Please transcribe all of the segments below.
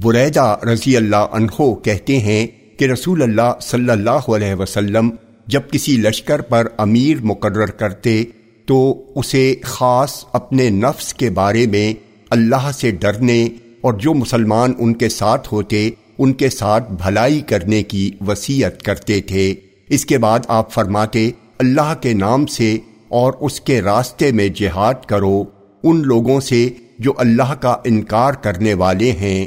بریدہ رضی اللہ عنہ کہتے ہیں کہ رسول اللہ صلی اللہ علیہ وسلم جب کسی لشکر پر امیر مقرر کرتے تو اسے خاص اپنے نفس کے بارے میں اللہ سے ڈرنے اور جو مسلمان ان کے ساتھ ہوتے، ان کے ساتھ بھلائی کرنے کی وصیت کرتے تھے۔ اس کے بعد آپ فرماتے، اللہ کے نام سے اور اس کے راستے میں جہاد کرو۔ ان لوگوں سے جو اللہ کا انکار کرنے والے ہیں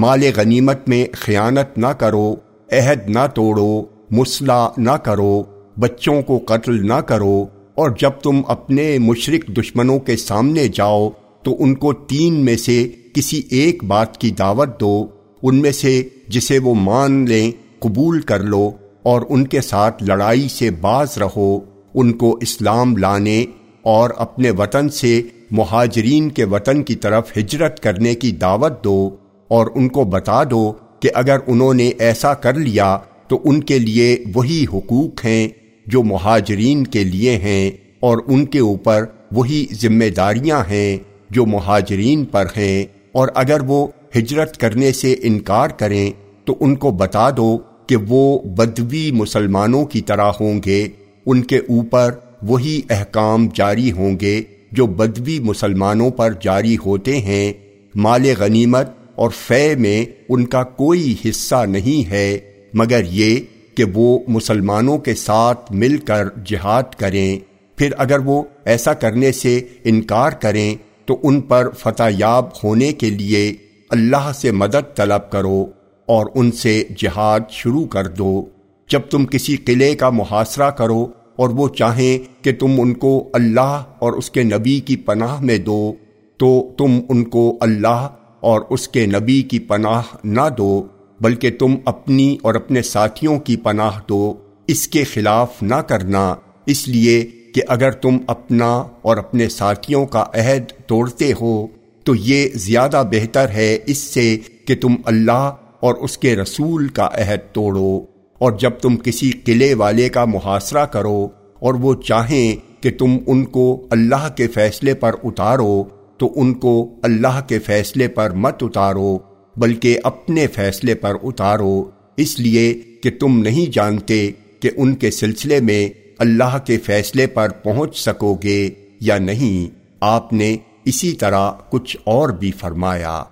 مال غنیمت میں خیانت نہ کرو، عہد نہ توڑو، مسلح نہ کرو، بچوں کو قتل نہ کرو، اور جب تم اپنے مشرق دشمنوں کے سامنے جاؤ، تو ان کو تین میں سے کسی ایک بات کی دعوت دو، ان میں سے جسے وہ مان لیں قبول کر لو، اور ان کے ساتھ لڑائی سے باز رہو، ان کو اسلام لانے اور اپنے وطن سے مہاجرین کے وطن کی طرف ہجرت کرنے کی دعوت دو۔ اور ان کو بتا دو کہ اگر انہوں نے ایسا کر لیا تو ان کے لیے وہی حقوق ہیں جو مہاجرین کے لیے ہیں اور ان کے اوپر وہی ذمہ داریاں ہیں جو مہاجرین پر ہیں اور اگر وہ ہجرت کرنے سے انکار کریں تو ان کو بتا دو کہ وہ بدوی مسلمانوں کی طرح ہوں گے، ان کے اوپر وہی احکام جاری ہوں گے جو بدوی مسلمانوں پر جاری ہوتے ہیں۔ مال غنیمت اور فے میں ان کا کوئی حصہ نہیں ہے، مگر یہ کہ وہ مسلمانوں کے ساتھ مل کر جہاد کریں۔ پھر اگر وہ ایسا کرنے سے انکار کریں، تو ان پر فتح یاب ہونے کے لیے اللہ سے مدد طلب کرو اور ان سے جہاد شروع کر دو۔ جب تم کسی قلعے کا محاصرہ کرو اور وہ چاہیں کہ تم ان کو اللہ اور اس کے نبی کی پناہ میں دو، تو تم ان کو اللہ اور اس کے نبی کی پناہ نہ دو، بلکہ تم اپنی اور اپنے ساتھیوں کی پناہ دو۔ اس کے خلاف نہ کرنا۔ اس لیے کہ اگر تم اپنا اور اپنے ساتھیوں کا عہد توڑتے ہو، تو یہ زیادہ بہتر ہے اس سے کہ تم اللہ اور اس کے رسول کا عہد توڑو۔ اور جب تم کسی قلعے والے کا محاصرہ کرو اور وہ چاہیں کہ تم ان کو اللہ کے فیصلے پر اتارو تو ان کو اللہ کے فیصلے پر مت اتارو، بلکہ اپنے فیصلے پر اتارو۔ اس لیے کہ تم نہیں جانتے کہ ان کے سلسلے میں اللہ کے فیصلے پر پہنچ سکو گے یا نہیں۔ آپ نے اسی طرح کچھ اور بھی فرمایا۔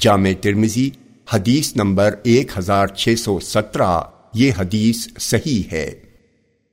جامع ترمزی حدیث نمبر ایک ہزار چھ سو سترہ، یہ حدیث صحیح ہے۔